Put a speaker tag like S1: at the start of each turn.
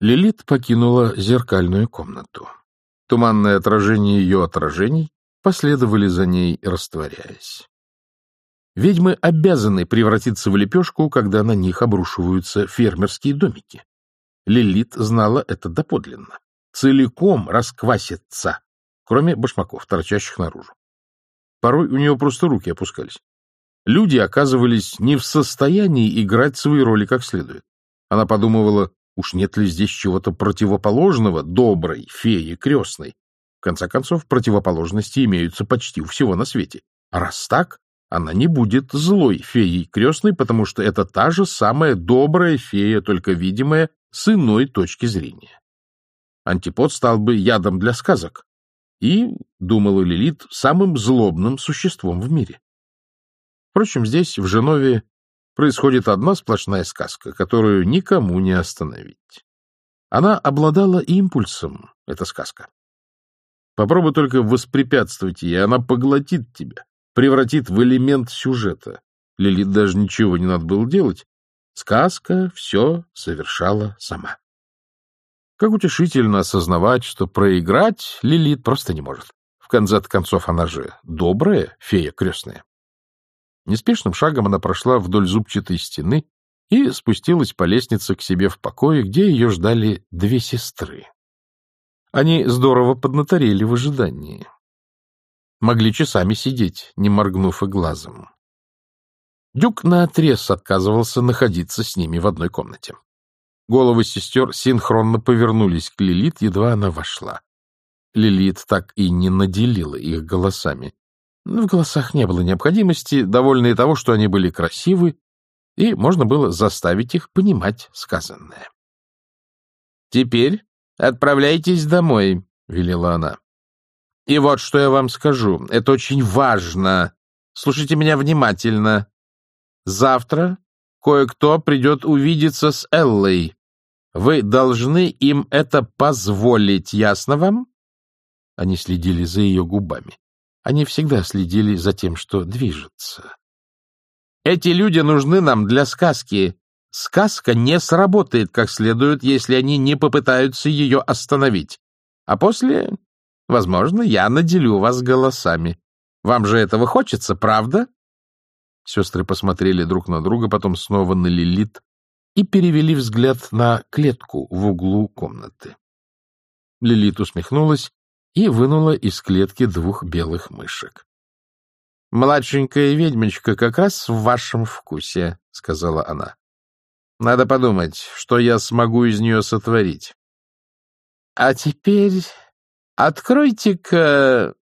S1: Лилит покинула зеркальную комнату. Туманное отражение ее отражений последовали за ней, растворяясь. Ведьмы обязаны превратиться в лепешку, когда на них обрушиваются фермерские домики. Лилит знала это доподлинно. Целиком расквасится, кроме башмаков, торчащих наружу. Порой у нее просто руки опускались. Люди оказывались не в состоянии играть свои роли как следует. Она подумывала, уж нет ли здесь чего-то противоположного доброй фее крестной. В конце концов, противоположности имеются почти у всего на свете. А раз так, она не будет злой феей крестной, потому что это та же самая добрая фея, только видимая с иной точки зрения. Антипод стал бы ядом для сказок и, думала Лилит, самым злобным существом в мире. Впрочем, здесь, в Женове, происходит одна сплошная сказка, которую никому не остановить. Она обладала импульсом, эта сказка. Попробуй только воспрепятствовать ей, она поглотит тебя, превратит в элемент сюжета. Лилит даже ничего не надо было делать. Сказка все совершала сама. Как утешительно осознавать, что проиграть Лилит просто не может. В конце концов, она же добрая фея крестная. Неспешным шагом она прошла вдоль зубчатой стены и спустилась по лестнице к себе в покое, где ее ждали две сестры. Они здорово поднаторели в ожидании. Могли часами сидеть, не моргнув и глазом. Дюк наотрез отказывался находиться с ними в одной комнате. Головы сестер синхронно повернулись к Лилит, едва она вошла. Лилит так и не наделила их голосами. В голосах не было необходимости, довольные того, что они были красивы, и можно было заставить их понимать сказанное. — Теперь отправляйтесь домой, — велела она. — И вот что я вам скажу. Это очень важно. Слушайте меня внимательно. Завтра кое-кто придет увидеться с Эллой. Вы должны им это позволить, ясно вам? Они следили за ее губами. Они всегда следили за тем, что движется. Эти люди нужны нам для сказки. Сказка не сработает как следует, если они не попытаются ее остановить. А после, возможно, я наделю вас голосами. Вам же этого хочется, правда? Сестры посмотрели друг на друга, потом снова на Лилит и перевели взгляд на клетку в углу комнаты. Лилит усмехнулась и вынула из клетки двух белых мышек. — Младшенькая ведьмочка как раз в вашем вкусе, — сказала она. — Надо подумать, что я смогу из нее сотворить. — А теперь откройте-ка